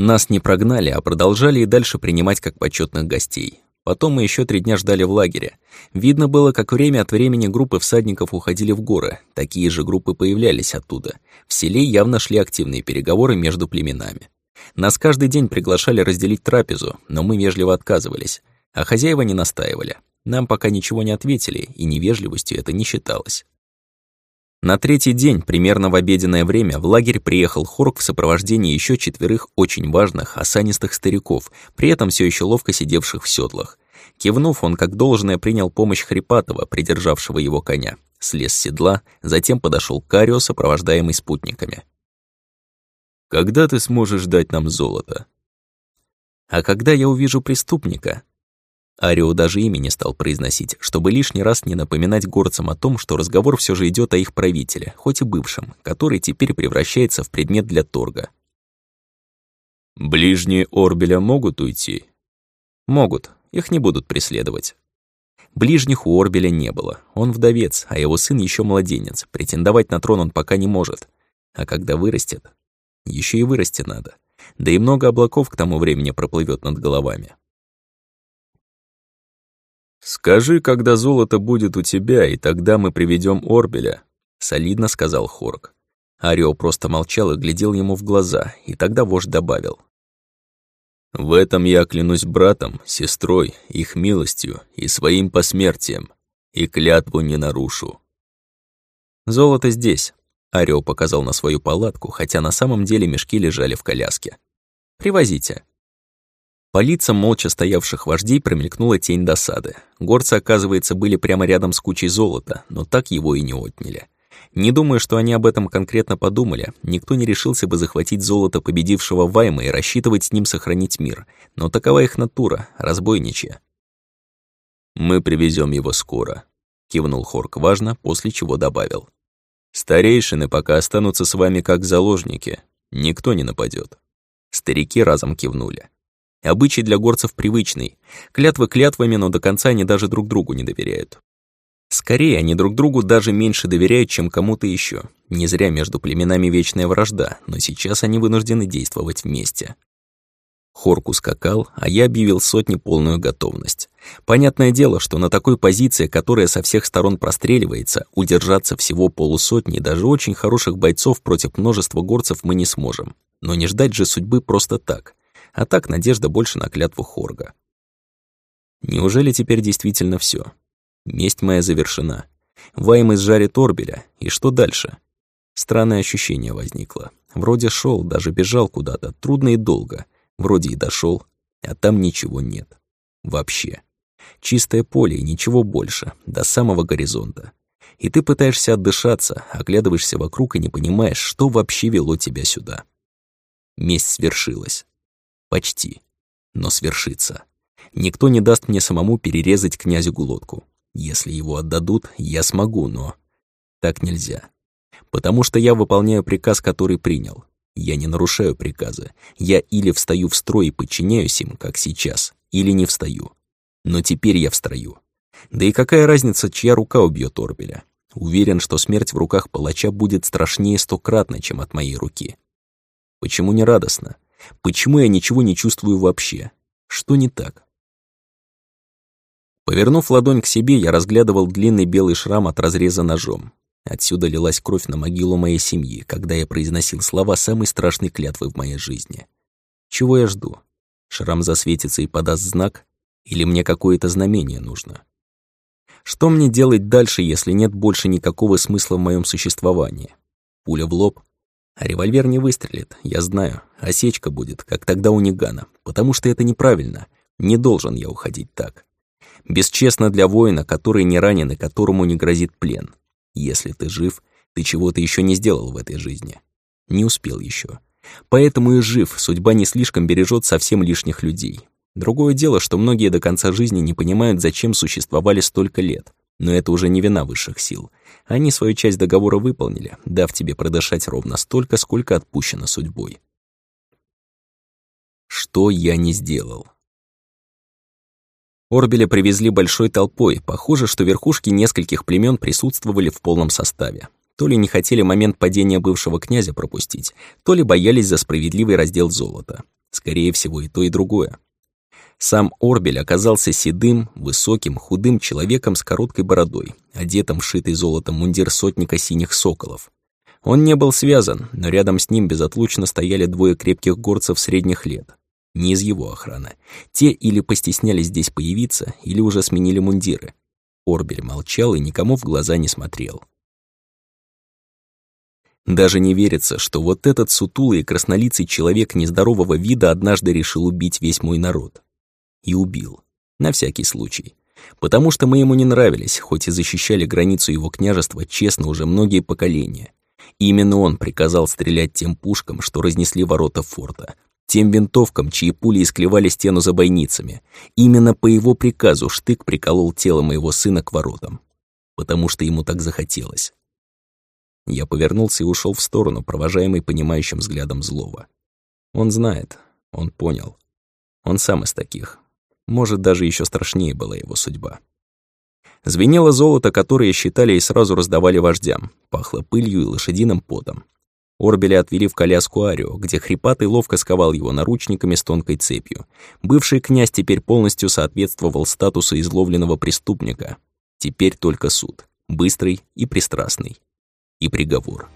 Нас не прогнали, а продолжали и дальше принимать как почетных гостей. Потом мы еще три дня ждали в лагере. Видно было, как время от времени группы всадников уходили в горы. Такие же группы появлялись оттуда. В селе явно шли активные переговоры между племенами. Нас каждый день приглашали разделить трапезу, но мы вежливо отказывались. А хозяева не настаивали. Нам пока ничего не ответили, и невежливостью это не считалось. На третий день, примерно в обеденное время, в лагерь приехал Хорк в сопровождении еще четверых очень важных, осанистых стариков, при этом все еще ловко сидевших в седлах. Кивнув, он как должное принял помощь Хрипатова, придержавшего его коня, слез с седла, затем подошел к Карио, сопровождаемый спутниками. «Когда ты сможешь дать нам золото?» «А когда я увижу преступника?» Арио даже имя не стал произносить, чтобы лишний раз не напоминать горцам о том, что разговор все же идет о их правителе, хоть и бывшем, который теперь превращается в предмет для торга. «Ближние Орбеля могут уйти?» «Могут. Их не будут преследовать». Ближних у Орбеля не было. Он вдовец, а его сын еще младенец. Претендовать на трон он пока не может. А когда вырастет? еще и вырасти надо. Да и много облаков к тому времени проплывет над головами. «Скажи, когда золото будет у тебя, и тогда мы приведем Орбеля», — солидно сказал Хорк. Арио просто молчал и глядел ему в глаза, и тогда вождь добавил. «В этом я клянусь братом, сестрой, их милостью и своим посмертием, и клятву не нарушу». «Золото здесь», — Арио показал на свою палатку, хотя на самом деле мешки лежали в коляске. «Привозите». По лицам молча стоявших вождей промелькнула тень досады. Горцы, оказывается, были прямо рядом с кучей золота, но так его и не отняли. Не думаю, что они об этом конкретно подумали. Никто не решился бы захватить золото победившего Вайма и рассчитывать с ним сохранить мир. Но такова их натура, разбойничья. «Мы привезем его скоро», — кивнул Хорк важно, после чего добавил. «Старейшины пока останутся с вами как заложники. Никто не нападет. Старики разом кивнули. Обычай для горцев привычный. Клятвы клятвами, но до конца они даже друг другу не доверяют. Скорее, они друг другу даже меньше доверяют, чем кому-то еще. Не зря между племенами вечная вражда, но сейчас они вынуждены действовать вместе. Хорку скакал, а я объявил сотни полную готовность. Понятное дело, что на такой позиции, которая со всех сторон простреливается, удержаться всего полусотни даже очень хороших бойцов против множества горцев мы не сможем. Но не ждать же судьбы просто так а так надежда больше на клятву Хорга. Неужели теперь действительно все? Месть моя завершена. Вайм изжарит Орбеля, и что дальше? Странное ощущение возникло. Вроде шел, даже бежал куда-то, трудно и долго. Вроде и дошел, а там ничего нет. Вообще. Чистое поле и ничего больше, до самого горизонта. И ты пытаешься отдышаться, оглядываешься вокруг и не понимаешь, что вообще вело тебя сюда. Месть свершилась. Почти. Но свершится. Никто не даст мне самому перерезать князю глотку. Если его отдадут, я смогу, но... Так нельзя. Потому что я выполняю приказ, который принял. Я не нарушаю приказы. Я или встаю в строй и подчиняюсь им, как сейчас, или не встаю. Но теперь я в строю. Да и какая разница, чья рука убьет Орбеля? Уверен, что смерть в руках палача будет страшнее стократно, чем от моей руки. Почему не радостно? Почему я ничего не чувствую вообще? Что не так? Повернув ладонь к себе, я разглядывал длинный белый шрам от разреза ножом. Отсюда лилась кровь на могилу моей семьи, когда я произносил слова самой страшной клятвы в моей жизни. Чего я жду? Шрам засветится и подаст знак? Или мне какое-то знамение нужно? Что мне делать дальше, если нет больше никакого смысла в моем существовании? Пуля в лоб? А револьвер не выстрелит, я знаю. Осечка будет, как тогда у Нигана. Потому что это неправильно. Не должен я уходить так. Бесчестно для воина, который не ранен и которому не грозит плен. Если ты жив, ты чего-то еще не сделал в этой жизни. Не успел еще. Поэтому и жив, судьба не слишком бережет совсем лишних людей. Другое дело, что многие до конца жизни не понимают, зачем существовали столько лет. Но это уже не вина высших сил. Они свою часть договора выполнили, дав тебе продышать ровно столько, сколько отпущено судьбой. Что я не сделал? Орбеля привезли большой толпой. Похоже, что верхушки нескольких племен присутствовали в полном составе. То ли не хотели момент падения бывшего князя пропустить, то ли боялись за справедливый раздел золота. Скорее всего, и то, и другое. Сам Орбель оказался седым, высоким, худым человеком с короткой бородой, одетым в шитый золотом мундир сотника синих соколов. Он не был связан, но рядом с ним безотлучно стояли двое крепких горцев средних лет. Не из его охраны. Те или постеснялись здесь появиться, или уже сменили мундиры. Орбель молчал и никому в глаза не смотрел. Даже не верится, что вот этот сутулый и краснолицый человек нездорового вида однажды решил убить весь мой народ и убил. На всякий случай. Потому что мы ему не нравились, хоть и защищали границу его княжества честно уже многие поколения. Именно он приказал стрелять тем пушкам, что разнесли ворота форта, тем винтовкам, чьи пули исклевали стену за бойницами. Именно по его приказу Штык приколол тело моего сына к воротам. Потому что ему так захотелось. Я повернулся и ушел в сторону, провожаемый понимающим взглядом злого. Он знает, он понял. Он сам из таких, может, даже еще страшнее была его судьба. Звенело золото, которое считали и сразу раздавали вождям. Пахло пылью и лошадиным потом. Орбеля отвели в коляску Арио, где хрипатый ловко сковал его наручниками с тонкой цепью. Бывший князь теперь полностью соответствовал статусу изловленного преступника. Теперь только суд. Быстрый и пристрастный. И приговор.